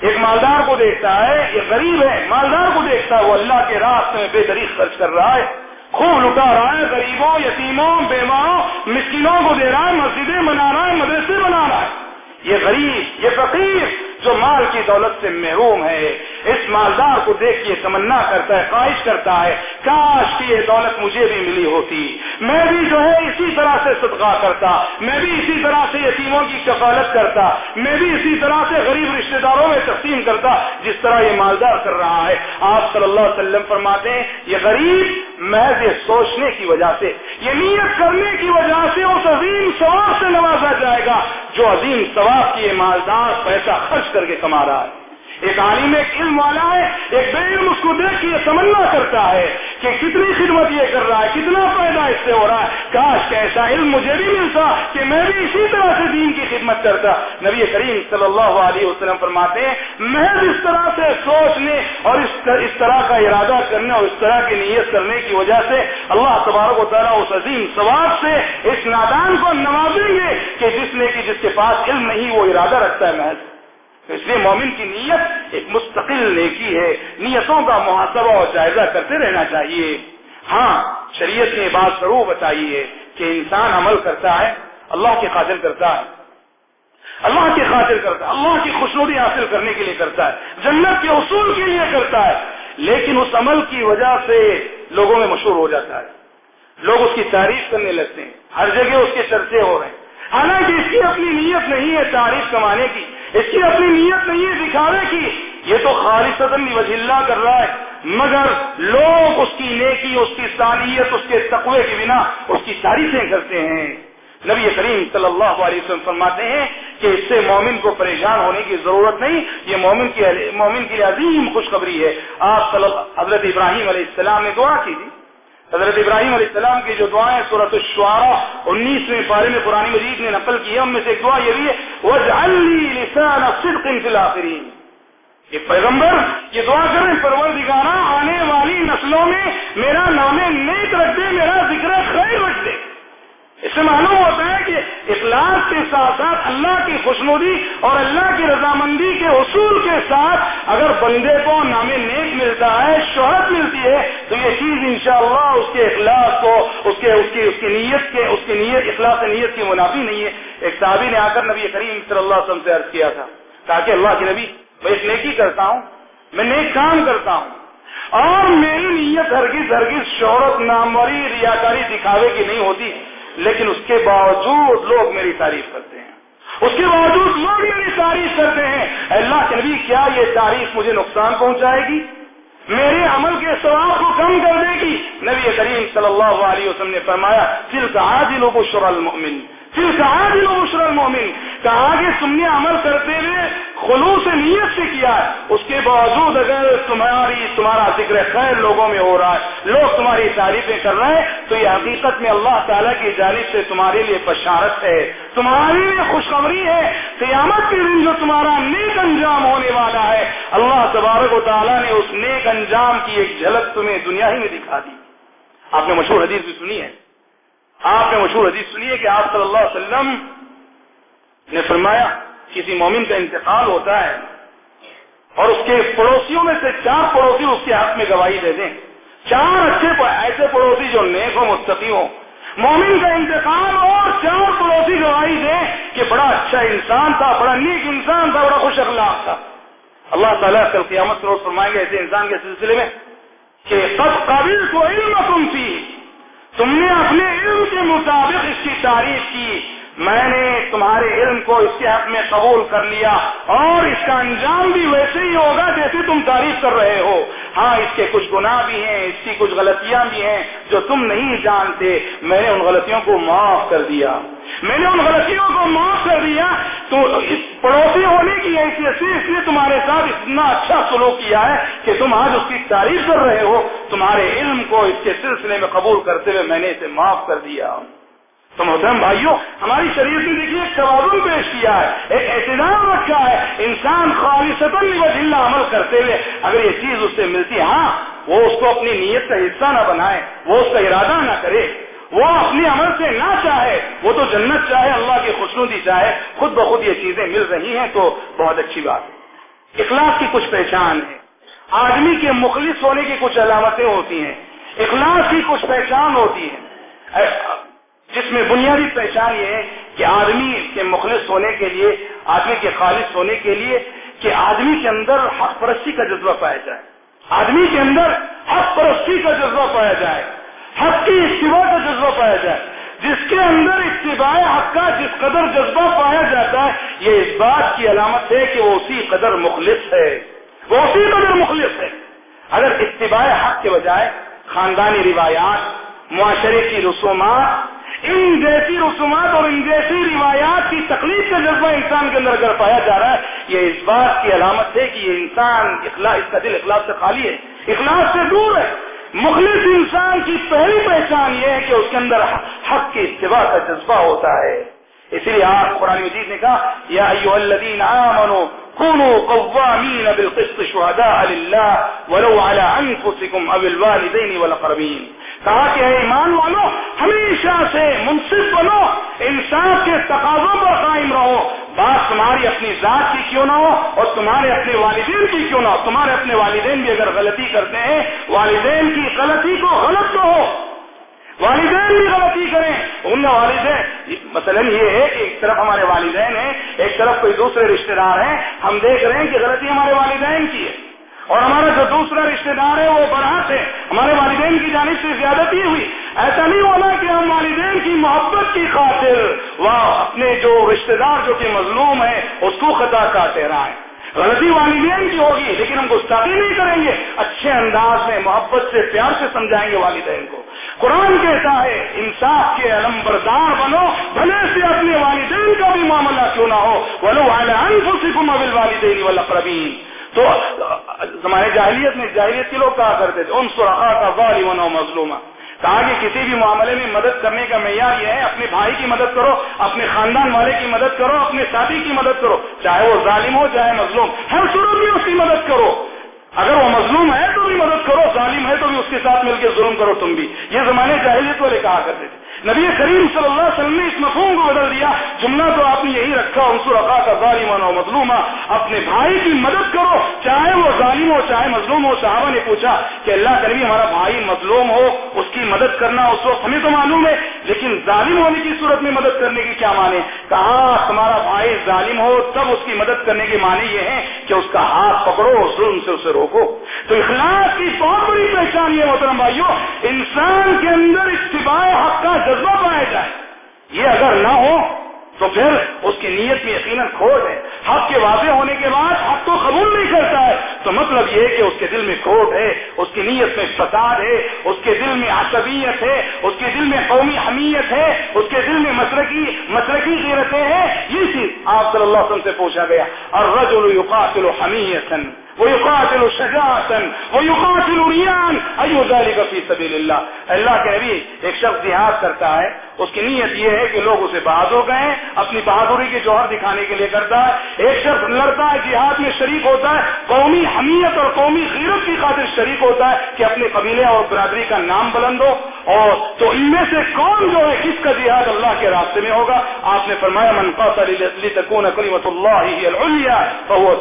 ایک مالدار کو دیکھتا ہے، یہ غریب ہے، مالدار کو دیکھتا ہے۔ وہ اللہ کے راستے میں بے طریق خرچ کر رہا ہے۔ خوب لٹا رہا ہے، غریبوں، یتیموں بیواؤں مسکینوں کو دے رہا ہے، مسجدیں بنا رہا ہے، مدرسے بنا رہا ہے۔ یہ غریب یہ فقیر جو مال کی دولت سے محروم ہے، اس مالدار کو دیکھ کے تمنا کرتا ہے، خواہش کرتا ہے، کاش کی یہ دولت مجھے بھی ملی ہوتی۔ میں بھی جو ہے اسی طرح سے صدقہ کرتا، میں بھی اسی طرح سے یتیموں کی کفالت کرتا، میں بھی اسی طرح سے غریب رشتہ داروں میں تقسیم کرتا، جس طرح یہ مالدار کر رہا ہے۔ آپ صلی اللہ علیہ وسلم فرماتے ہیں، یہ غریب محض یہ سوچنے کی وجہ سے، یہ نیت کرنے کی وجہ سے اس عظیم ثواب سے نوازا جائے گا۔ جو عظیم ثواب کی یہ مالدار پیسہ خرچ خرچ کر کے کما رہا ہے۔ ایک عالم ایک علم والا ہے، ایک بے علم اس کو دیکھ کے یہ تمنا کرتا ہے کہ کتنی خدمت یہ کر رہا ہے، کتنا فائدہ اس سے ہو رہا ہے۔ کاش کہ ایسا علم مجھے بھی ملتا کہ میں بھی اسی طرح سے دین کی خدمت کرتا۔ نبی کریم صلی اللہ علیہ وسلم فرماتے ہیں، محض اس طرح سے سوچنے اور اس طرح کا ارادہ کرنے اور اس طرح کی نیت کرنے کی وجہ سے اللہ تبارک و تعالیٰ اس عظیم ثواب سے اس نادان کو نوازیں گے کہ جس نے کہ جس کے پاس علم نہیں، وہ ارادہ رکھتا ہے محض۔ اس لیے مومن کی نیت ایک مستقل نیکی ہے، نیتوں کا محاسبہ اور جائزہ کرتے رہنا چاہیے۔ ہاں شریعت نے بات ضرور بتائی ہے کہ انسان عمل کرتا ہے، اللہ کی خاطر کرتا ہے۔ اللہ کی خاطر کرتا ہے، اللہ کی خوشنودی حاصل کرنے کے لیے کرتا ہے، جنت کے اصول کے لیے کرتا ہے۔ لیکن اس عمل کی وجہ سے لوگوں میں مشہور ہو جاتا ہے۔ لوگ اس کی تعریف کرنے لگتے ہیں۔ ہر جگہ اس کے چرچے ہو رہے ہیں۔ حالانکہ اس کی اپنی نیت نہیں ہے تعریف کمانے کی۔ اس کی اپنی نیت نہیں ہے دکھانے کی۔ یہ تو خالص وجہ اللہ کر رہا ہے۔ مگر لوگ اس کی نیکی، اس کی صالحیت اس کے تقوی کی بنا اس کی تعریفیں کرتے ہیں۔ نبی کریم صلی اللہ علیہ وسلم فرماتے ہیں کہ اس سے مومن کو پریشان ہونے کی ضرورت نہیں، یہ مومن کی مومن کی عظیم خوشخبری ہے۔ آپ صلی اللہ حضرت ابراہیم علیہ السلام نے دعا کی تھی۔ حضرت ابراہیم علیہ السلام کی جو دعائیں صورت الشعراء، انیسویں پارے میں قرآن مجید نے نقل کی ہم میں سے ایک دعا یہ بھی ہے وَجْعَلِّي لِسَانَ صِدْقٍ فِي الْآخِرِينَ۔ یہ پیغمبر، یہ دعا کریں پروردگارہ، آنے والی نسلوں میں میرا نام نیک رکھ دے میرا ذکر خیر رکھ دے اس سے معلوم ہوتا ہے کہ اخلاص کے ساتھ ساتھ اللہ کی خوشنودی اور اللہ کی رضامندی کے اصول کے ساتھ اگر بندے کو نام نیک ملتا ہے، شہرت ملتی ہے، تو یہ چیز انشاءاللہ اس کے اخلاص کو، اس کے، اس کی اس کی نیت کے، اس کی نیت، اخلاص نیت کی منافی نہیں ہے۔ ایک صحابی نے آ کر نبی کریم صلی اللہ علیہ وسلم سے عرض کیا تھا، تاکہ اللہ کے نبی، میں ایک نیکی کرتا ہوں، میں نیک کام کرتا ہوں، اور میری نیت ہرگز ہرگز شہرت، ناموری، ریاکاری دکھاوے کی نہیں ہوتی۔ لیکن اس کے باوجود لوگ میری تعریف کرتے ہیں۔ اس کے باوجود لوگ میری تعریف کرتے ہیں۔ اللہ کے نبی، کیا یہ تعریف مجھے نقصان پہنچائے گی؟ میرے عمل کے ثواب کو کم کر دے گی؟ نبی کریم صلی اللہ علیہ وسلم نے فرمایا دل کا آج لوگوں پھر کہا دل مشرل مومن کہا کہ تم نے عمل کرتے ہوئے خلوص نیت سے کیا ہے، اس کے باوجود اگر تمہاری تمہارا ذکر خیر لوگوں میں ہو رہا ہے، لوگ تمہاری تعریفیں کر رہے ہیں، تو یہ حقیقت میں اللہ تعالیٰ کی جانب سے تمہارے لیے بشارت ہے، تمہارے لیے خوشخبری ہے، قیامت کے دن جو تمہارا نیک انجام ہونے والا ہے، اللہ تبارک و تعالیٰ نے اس نیک انجام کی ایک جھلک تمہیں دنیا ہی میں دکھا دی۔ آپ نے مشہور حدیث بھی سنی ہے۔ آپ نے مشہور حدیث سنی ہے کہ آپ صلی اللہ علیہ وسلم نے فرمایا، کسی مومن کا انتقال ہوتا ہے اور اس کے پڑوسیوں میں سے چار پڑوسی اس کے ہاتھ میں گواہی دے دیں۔ چار اچھے ایسے پڑوسی جو نیک ہو مستقی ہو مومن کا انتقال اور چار پڑوسی گواہی دیں کہ بڑا اچھا انسان تھا، بڑا نیک انسان تھا، بڑا خوش اخلاق تھا۔ اللہ تعالیٰ کل قیامت روز فرمائیں گے ایسے انسان کے سلسلے میں کہ سب قابل کو علم تم تھی تم نے اپنے علم کے مطابق اس کی تعریف کی۔ میں نے تمہارے علم کو اس کے حق میں قبول کر لیا اور اس کا انجام بھی ویسے ہی ہوگا جیسے تم تعریف کر رہے ہو۔ ہاں اس کے کچھ گناہ بھی ہیں، اس کی کچھ غلطیاں بھی ہیں جو تم نہیں جانتے۔ میں نے ان غلطیوں کو معاف کر دیا۔ میں نے ان غلطیوں کو معاف کر دیا، تو اس پڑوسی ہونے کی حیثیت سے اس لیے تمہارے ساتھ اتنا اچھا سلوک کیا ہے کہ تم آج اس کی تعریف کر رہے ہو۔ تمہارے علم کو اس کے سلسلے میں قبول کرتے ہوئے میں نے اسے معاف کر دیا۔ تو محترم بھائیوں ہماری شریعت نے دیکھیے ایک توازن پیش کیا ہے، ایک احتجام رکھا ہے۔ انسان خالص عمل کرتے ہوئے اگر یہ چیز اس سے ملتی ہاں وہ اس کو اپنی نیت کا حصہ نہ بنائے، وہ اس کا ارادہ نہ کرے۔ وہ اپنے عمل سے نہ چاہے، وہ تو جنت چاہے، اللہ کی خوشنودی چاہے، خود بخود یہ چیزیں مل رہی ہیں تو بہت اچھی بات ہے۔ اخلاق کی کچھ پہچان ہے۔ آدمی کے مخلص ہونے کی کچھ علامتیں ہوتی ہیں۔ اخلاق کی کچھ پہچان ہوتی ہے جس میں بنیادی پہچان یہ ہے کہ آدمی کے مخلص ہونے کے لیے، آدمی کے خالص ہونے کے لیے کہ آدمی کے اندر حق پرستی کا جذبہ پایا جائے۔ آدمی کے اندر حق پرستی کا جذبہ پایا جائے۔ حق کی اتباع کا جذبہ پایا جائے۔ جس کے اندر اتباع حق کا، جس قدر جذبہ پایا جاتا ہے، یہ اس بات کی علامت ہے کہ وہ اسی قدر مخلص ہے۔ وہ اسی قدر مخلص ہے۔ اگر اتباع حق کے بجائے خاندانی روایات، معاشرے کی رسومات، ان جیسی رسومات اور ان جیسی روایات کی تکلیف کا جذبہ انسان کے اندر اگر پایا جا رہا ہے، یہ اس بات کی علامت ہے کہ یہ انسان اخلاق اس کا دل اخلاق سے خالی ہے۔ اخلاق سے دور ہے۔ مخلص انسان کی پہلی پہچان یہ ہے کہ اس کے اندر حق کی اتباع کا جذبہ ہوتا ہے۔ اسی لیے آپ قرآن مجید نے کہا، یا ایو الذین آمنوا كونوا قوامین بالقسط شهداء لله ولو على انفسكم او الوالدين والاقربين کہا کہ اے ایمان والو، ہمیشہ سے منصف بنو، انصاف کے تقاضوں پر قائم رہو۔ بات تمہاری اپنی ذات کی کیوں نہ ہو اور تمہارے اپنے والدین کی کیوں نہ ہو؟ تمہارے اپنے والدین بھی اگر غلطی کرتے ہیں، والدین کی غلطی کو غلط تو ہو۔ والدین بھی غلطی کریں۔ ان والدین، مثلا یہ ہے کہ ایک طرف ہمارے والدین ہیں، ایک طرف کوئی دوسرے رشتے دار ہیں، ہم دیکھ رہے ہیں کہ غلطی ہمارے والدین کی ہے۔ اور ہمارا جو دوسرا رشتے دار ہے وہ برات ہے۔ ہمارے والدین کی جانب سے زیادتی ہوئی۔ ایسا نہیں ہونا کہ ہم والدین کی محبت کی خاطر وہ اپنے جو رشتے دار جو کہ مظلوم ہے اس کو خطا کا ٹہرائیں غلطی والدین کی ہوگی، لیکن ہم گستاخی نہیں کریں گے۔ اچھے انداز میں، محبت سے، پیار سے سمجھائیں گے والدین کو۔ قرآن کہتا ہے، انصاف کے علم بردار بنو، بھلے سے اپنے والدین کا بھی معاملہ کیوں نہ ہو۔ بولو والدین والدین والاقربین تو ہمارے جاہلیت میں جاہلیت کے لوگ کہا کرتے تھے ان سرخا کا ظالم و مظلوم کہا کہ کسی بھی معاملے میں مدد کرنے کا معیار یہ ہے، اپنے بھائی کی مدد کرو، اپنے خاندان والے کی مدد کرو، اپنے ساتھی کی مدد کرو، چاہے وہ ظالم ہو، چاہے مظلوم، ہر صورت میں اس کی مدد کرو۔ اگر وہ مظلوم ہے تو بھی مدد کرو، ظالم ہے تو بھی اس کے ساتھ مل کے ظلم کرو تم بھی۔ یہ زمانے جاہلیت والے کہا کرتے تھے۔ نبی کریم صلی اللہ علیہ وسلم نے اس مفہوم کو بدل دیا. جملہ تو آپ نے یہی رکھا انصر اقا کا ظالم و مظلوم اپنے بھائی کی مدد کرو، چاہے وہ ظالم ہو، چاہے مظلوم ہو، صحابہ نے پوچھا کہ اللہ کریم ہمارا بھائی مظلوم ہو، اس کی مدد کرنا اس وقت ہمیں تو معلوم ہے، لیکن ظالم ہونے کی صورت میں مدد کرنے کی کیا مانے کہا، تمہارا بھائی ظالم ہو، تب اس کی مدد کرنے کے معنی یہ ہے کہ اس کا ہاتھ پکڑو، ظلم سے اسے روکو. تو اخلاق کی بہت بڑی پہچان یہ محترم بھائیوں انسان کے اندر اتباع حق کا جذبہ پایا جائے۔ یہ اگر نہ ہو تو پھر اس کی نیت میں یقیناً کھوٹ ہے۔ حق کے واضح ہونے کے بعد حق کو قبول نہیں کرتا ہے۔ تو مطلب یہ کہ اس کے دل میں کھوٹ ہے، اس کی نیت میں فساد ہے، اس کے دل میں عصبیت ہے، اس کے دل میں قومی حمیت ہے، اس کے دل میں مسلقی مسلقی غیرتیں ہیں۔ یہ چیز آپ صلی اللہ علیہ وسلم سے پوچھا گیا۔ اور رجل یقاتل حمیتن ويقاتل شجاعة ويقاتل ريان أي ذلك في سبيل الله اللہ کے نبی ایک شخص جہاد کرتا ہے اس کی نیت یہ ہے کہ لوگ اسے بہادر گئے، اپنی بہادری کے جوہر دکھانے کے لیے کرتا ہے۔ ایک شخص لڑتا ہے، جہاد میں شریک ہوتا ہے۔ قومی حمیت اور قومی خیرت کی خاطر شریک ہوتا ہے کہ اپنے قبیلے اور برادری کا نام بلند ہو۔ اور تو ان میں سے کون جو ہے، کس کا جہاد اللہ کے راستے میں ہوگا؟ آپ نے فرمایا، من قاتل لتكون فهو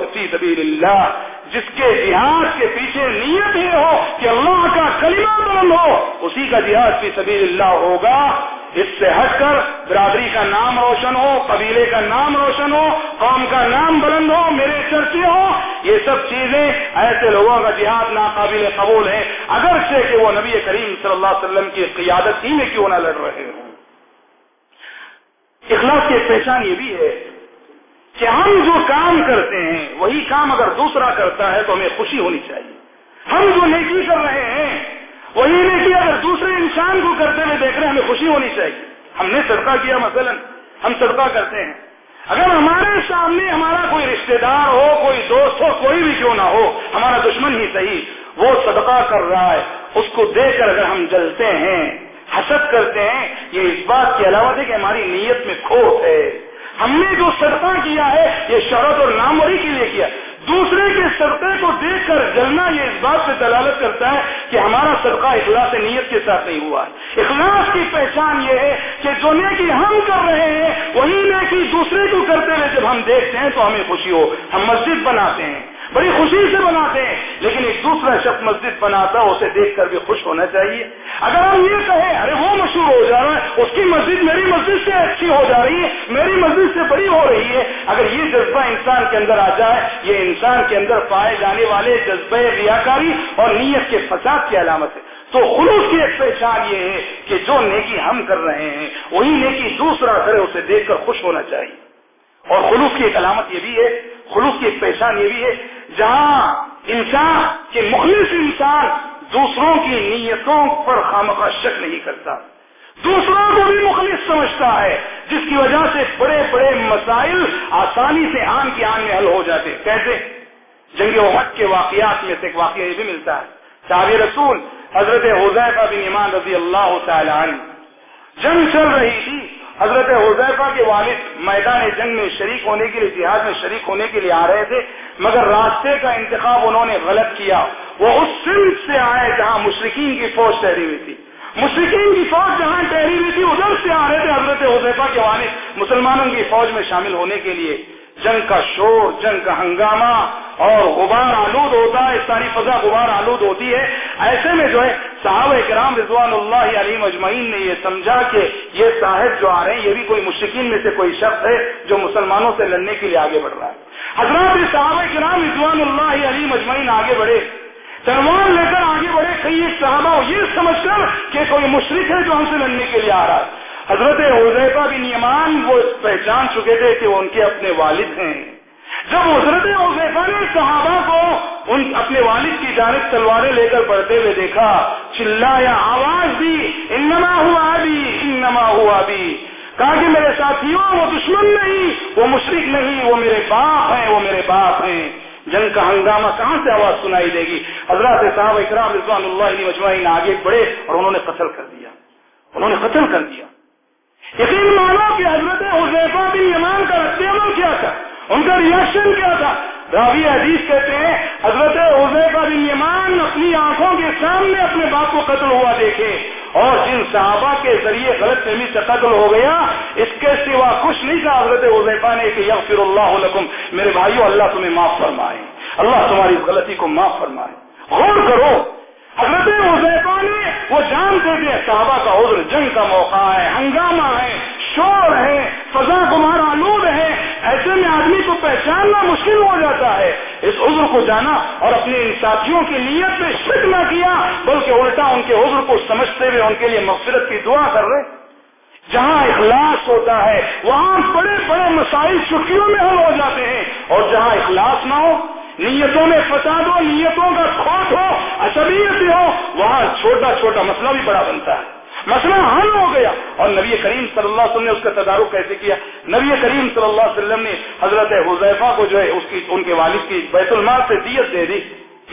جس کے جہاد کے پیچھے نیت یہ ہو کہ اللہ کا کلمہ بلند ہو، اسی کا جہاد فی سبیل اللہ ہوگا۔ اس سے ہٹ کر برادری کا نام روشن ہو، قبیلے کا نام روشن ہو، قوم کا نام بلند ہو، میرے چرچے ہو، یہ سب چیزیں ایسے لوگوں کا جہاد ناقابل قبول ہے اگر سے کہ وہ نبی کریم صلی اللہ علیہ وسلم کی قیادت ہی میں کیوں نہ لڑ رہے ہوں۔ اخلاق کی پہچان یہ بھی ہے کہ ہم جو کام کرتے ہیں، وہی کام اگر دوسرا کرتا ہے تو ہمیں خوشی ہونی چاہیے۔ ہم جو نیکی کر رہے ہیں وہی نیکی اگر دوسرے انسان کو کرتے ہوئے دیکھ رہے ہیں، ہمیں خوشی ہونی چاہیے۔ ہم نے صدقہ کیا مثلا، ہم صدقہ کرتے ہیں۔ اگر ہمارے سامنے ہمارا کوئی رشتہ دار ہو، کوئی دوست ہو، کوئی بھی کیوں نہ ہو، ہمارا دشمن ہی صحیح، وہ صدقہ کر رہا ہے، اس کو دیکھ کر اگر ہم جلتے ہیں، حسد کرتے ہیں، یہ اس بات کی علامت ہے کہ ہماری نیت میں کھوٹ ہے۔ ہم نے جو صدقہ کیا ہے، یہ شہرت اور ناموری کے لیے کیا۔ دوسرے کے صدقے کو دیکھ کر جلنا یہ اس بات سے دلالت کرتا ہے کہ ہمارا صدقہ اخلاص نیت کے ساتھ نہیں ہوا ہے۔ اخلاص کی پہچان یہ ہے کہ جو نیکی ہم کر رہے ہیں، وہی نیکی دوسرے کو کرتے ہوئے جب ہم دیکھتے ہیں تو ہمیں خوشی ہو، ہم مسجد بناتے ہیں۔ بڑی خوشی سے بناتے ہیں۔ لیکن ایک دوسرا شخص مسجد بناتا ہے، اسے دیکھ کر بھی خوش ہونا چاہیے۔ اگر ہم یہ کہیں، ارے وہ مشہور ہو جا رہا ہے، اس کی مسجد میری مسجد سے اچھی ہو جا رہی ہے، میری مسجد سے بڑی ہو رہی ہے۔ اگر یہ جذبہ انسان کے اندر آ جائے، یہ انسان کے اندر پائے جانے والے جذبہ ریاکاری اور نیت کے فساد کی علامت ہے۔ تو خلوص کی ایک پہچان یہ ہے کہ جو نیکی ہم کر رہے ہیں، وہی نیکی دوسرا کرے، اسے دیکھ کر خوش ہونا چاہیے۔ اور خلوص کی ایک علامت یہ بھی ہے، خلوص کی ایک پہچان یہ بھی ہے، جہاں انسان کے مخلص انسان دوسروں کی نیتوں پر خامخواہ شک نہیں کرتا۔ دوسروں کو بھی مخلص سمجھتا ہے، جس کی وجہ سے بڑے بڑے مسائل آسانی سے آن کی آن میں حل ہو جاتے۔ کیسے جنگ وحد کے واقعات میں سے ایک واقعہ یہ بھی ملتا ہے۔ صحاب رسول حضرت حضیفہ بن ایمان رضی اللہ تعالی عنہ، جنگ چل رہی تھی۔ حضرت حضیفہ کے والد میدان جنگ میں شریک ہونے کے لیے، جہاد میں شریک ہونے کے لیے آ رہے تھے، مگر راستے کا انتخاب انہوں نے غلط کیا۔ وہ اس سمت سے آئے جہاں مشرقین کی فوج ٹہری ہوئی تھی۔ مشرقین کی فوج جہاں ٹہری ہوئی تھی، ادھر سے آ رہے تھے حضرت حضیفہ کے والد، مسلمانوں کی فوج میں شامل ہونے کے لیے۔ جنگ کا شور، جنگ کا ہنگامہ اور غبار آلود ہوتا ہے ساری فضا غبار آلود ہوتی ہے۔ ایسے میں جو ہے، صحابہ کرام رضوان اللہ علی مجمعین نے یہ سمجھا کہ یہ صاحب جو آ رہے ہیں، یہ بھی کوئی مشکین میں سے کوئی شخص ہے جو مسلمانوں سے لڑنے کے لیے آگے بڑھ رہا ہے۔ حضرات صحابہ کرام رضوان اللہ علی مجمعین آگے بڑھے۔ تلوار لے کر آگے بڑھے کئی ایک صحابہ یہ سمجھ کر کہ کوئی مشرق ہے جو ہم سے لڑنے کے لیے آ رہا ہے۔ حضرت حضیفہ بن یمان وہ پہچان چکے تھے کہ وہ ان کے اپنے والد ہیں۔ جب حضرت حضیفہ نے صحابہ کو ان اپنے والد کی جانب تلواریں لے کر بڑھتے ہوئے دیکھا، چلایا آواز دی انما ہوا بھی انما ہوا بھی کہا کہ میرے ساتھیوں، وہ دشمن نہیں، وہ مشرق نہیں، وہ میرے باپ ہیں، وہ میرے باپ ہیں۔ جنگ کا ہنگامہ کہاں سے آواز سنائی دے گی؟ حضرات صاحب اکرام رضوان اللہ علیہ مجمعین آگے بڑھے اور انہوں نے قتل کر دیا۔ انہوں نے قتل کر دیا۔ یقین مانو کہ حضرت حضیفہ بن یمان کا رد عمل کیا تھا، ان کا ریئیکشن کیا تھا۔ راوی حدیث کہتے ہیں، حضرت حضیفہ بن یمان اپنی آنکھوں کے سامنے اپنے باپ کو قتل ہوا دیکھے اور جن صحابہ کے ذریعے غلط فہمی سے قتل ہو گیا، اس کے سوا کچھ نہیں کہا حضرت حضیفہ نے کہ یغفر اللہ لکم، میرے بھائیو، اللہ تمہیں معاف فرمائے۔ اللہ تمہاری غلطی کو معاف فرمائے۔ غور کرو۔ حضرت حضیفہ نے وہ جانتے تھے صحابہ کا عذر، جنگ کا موقع ہے، ہنگامہ ہے، شور ہے، فضا کمار آلود ہے، ایسے میں آدمی کو پہچاننا مشکل ہو جاتا ہے۔ اس عذر کو جانا اور اپنے ان ساتھیوں کی نیت میں شک نہ کیا، بلکہ الٹا ان کے عذر کو سمجھتے ہوئے ان کے لیے مغفرت کی دعا کر رہے۔ جہاں اخلاص ہوتا ہے، وہاں بڑے بڑے مسائل چٹکیوں میں حل ہو جاتے ہیں۔ اور جہاں اخلاص نہ ہو نیتوں میں فساد ہو نیتوں کا کھوٹ ہو اشبیت ہو، وہاں چھوٹا چھوٹا مسئلہ بھی بڑا بنتا ہے۔ مسئلہ حل ہو گیا۔ اور نبی کریم صلی اللہ علیہ وسلم نے اس کا تدارک کیسے کیا؟ نبی کریم صلی اللہ علیہ وسلم نے حضرت حضیفہ کو جو ہے اس کی، ان کے والد کی بیت المال سے دیت دے دی۔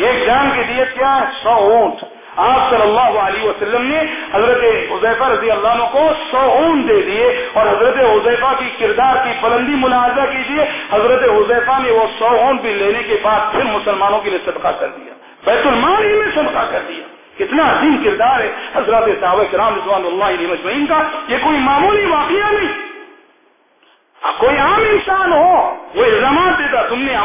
ایک جان کی دیت کیا ہے؟ سو اونٹ۔ آپ صلی اللہ علیہ وسلم نے حضرت حضیفہ رضی اللہ عنہ کو سو دے دیے اور حضرت حضیفہ کی کردار کی بلندی ملاحظہ کیجیے، حضرت حضیفہ نے وہ سو بھی لینے کے بعد پھر مسلمانوں کے لیے صدقہ کر دیا۔ بیت المال ہی میں صدقہ کر دیا۔ کتنا عظیم کردار ہے۔ حضرت صحابہ کرام رضوان اللہ علیہ مجمعین کا، یہ کوئی معمولی واقعہ نہیں۔ کوئی عام انسان ہو، وہ الزامات دیتا، تم نے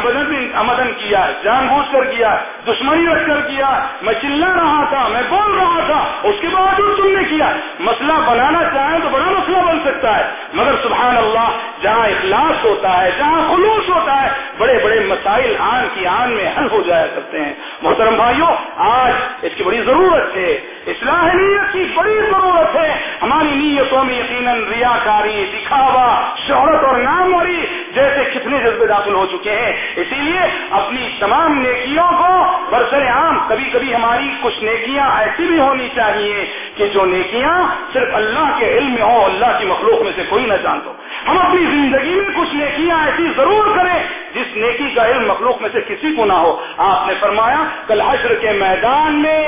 آمدن کیا، جان بوجھ کر کیا، دشمنی رکھ کر کیا، میں چلا رہا تھا، میں بول رہا تھا، اس کے باوجود تم نے کیا۔ مسئلہ بنانا چاہیں تو بڑا مسئلہ بن سکتا ہے، مگر سبحان اللہ، جہاں اخلاص ہوتا ہے، جہاں خلوص ہوتا ہے، بڑے بڑے مسائل آن کی آن میں حل ہو جایا کرتے ہیں۔ محترم بھائیوں، آج اس کی بڑی ضرورت ہے، اصلاح نیت کی بڑی ضرورت ہے۔ ہماری نیتوں میں یقیناً ریاکاری، دکھاوا، شہرت اور نام وری جیسے کتنے جذبے داخل ہو چکے ہیں۔ اسی لیے اپنی تمام نیکیوں کو برسر عام، کبھی کبھی ہماری کچھ نیکیاں ایسی بھی ہونی چاہیے کہ جو نیکیاں صرف اللہ کے علم میں ہوں، اللہ کی مخلوق میں سے کوئی نہ جان دو ہم اپنی زندگی میں کچھ نیکیاں ایسی ضرور کریں جس نیکی کا علم مخلوق میں سے کسی کو نہ ہو۔ آپ نے فرمایا، کل حشر کے میدان میں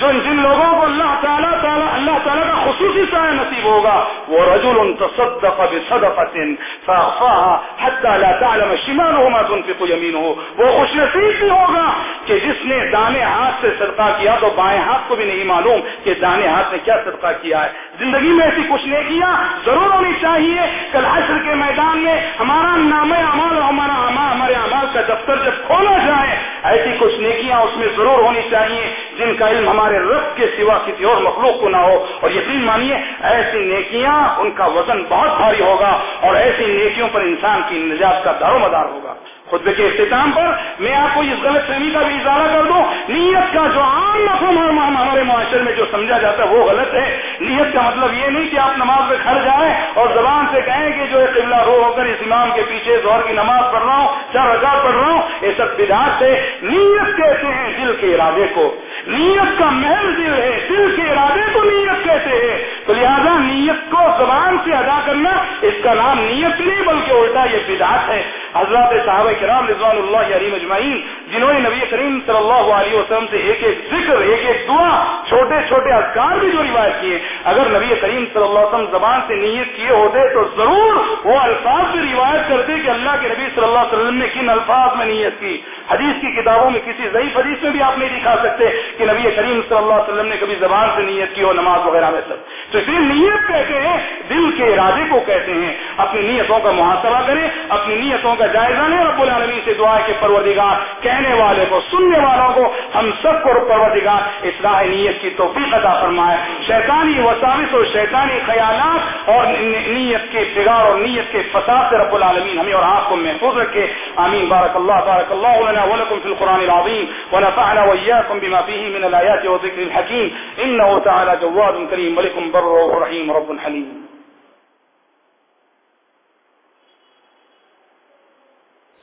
جو جن لوگوں کو اللہ تعالیٰ تعالیٰ اللہ تعالیٰ کا خصوصی سایہ نصیب ہوگا، وہ رجل تصدق بصدقة فاخفاها حتى لا تعلم شماله ما تنفق يمينه۔ وہ خوش نصیب بھی ہوگا کہ جس نے دانے ہاتھ سے صدقہ کیا تو بائیں ہاتھ کو بھی نہیں معلوم کہ دانے ہاتھ نے کیا صدقہ کیا ہے۔ زندگی میں ایسی کچھ نہیں کیا ضرور ہونی چاہیے۔ کل عصر کے میدان میں ہمارا نام اعمال اور ہمارا ہمارے اعمال کا دفتر جب کھولا جائے، ایسی کچھ نیکیاں اس میں ضرور ہونی چاہیے۔ جن کا علم ہمارے ہمارے رب کے سوا کسی اور مخلوق کو نہ ہو۔ اور یقین مانیے، ایسی نیکیاں ان کا وزن بہت بھاری ہوگا اور ایسی نیکیوں پر انسان کی نجات کا دار و مدار ہوگا۔ خطبے کے اختتام پر میں آپ کو اس غلط فہمی کا بھی اضافہ کر دوں۔ نیت کا جو عام مفہوم ہمارے معاشرے میں جو سمجھا جاتا ہے وہ غلط ہے۔ نیت کا مطلب یہ نہیں کہ آپ نماز میں کھڑ جائیں اور زبان سے کہیں کہ جو ہے قبلہ رو ہو کر اس امام کے پیچھے زور کی نماز پڑھ رہا ہوں، چار ہزار پڑھ رہا ہوں، یہ سب بداعت ہے۔ نیت کہتے ہیں دل کے ارادے کو۔ نیت کا محل دل ہے، دل کے ارادے کو نیت کہتے ہیں۔ تو لہذا نیت کو زبان سے ادا کرنا اس کا نام نیت نہیں، بلکہ الٹا یہ بداعت ہے۔ حضرات صحابہ کرام رضوان اللہ علی مجمعین جنہوں نے نبی کریم صلی اللہ علیہ وسلم سے ایک ایک ذکر، ایک ایک دعا، چھوٹے چھوٹے اذکار بھی جو روایت کیے، اگر نبی کریم صلی اللہ علیہ وسلم زبان سے نیت کیے ہوتے تو ضرور وہ الفاظ بھی روایت کرتے کہ اللہ کے نبی صلی اللہ علیہ وسلم نے کن الفاظ میں نیت کی۔ حدیث کی کتابوں میں کسی ضعیف حدیث میں بھی آپ نہیں دکھا سکتے کہ نبی کریم صلی اللہ علیہ وسلم نے کبھی زبان سے نیت کی ہو، نماز وغیرہ میں سب۔ تو اس لیے نیت کہتے ہیں، دل کے ارادے کو کہتے ہیں۔ اپنی نیتوں کا محاسبہ کریں، اپنی نیتوں کا جائزہ لیں، رب العالمین سے دعا کے پروردگار کہنے والے کو، سننے والوں کو ہم سب کو پروردگار اصلاح نیت کی توفیق عطا فرمائے۔ شیطانی وساوس اور شیطانی خیالات اور نیت کے بگاڑ اور نیت کے فساد سے رب العالمین ہمیں اور آپ کو محفوظ رکھے۔ آمین۔ بارک اللہ بارک اللہ لنا ولكم في القرآن العظيم ونفعنا وإياكم بما فيه من الآيات وذكر الحكيم إنه تعالى جواد كريم ملك بر ورحيم رب حليم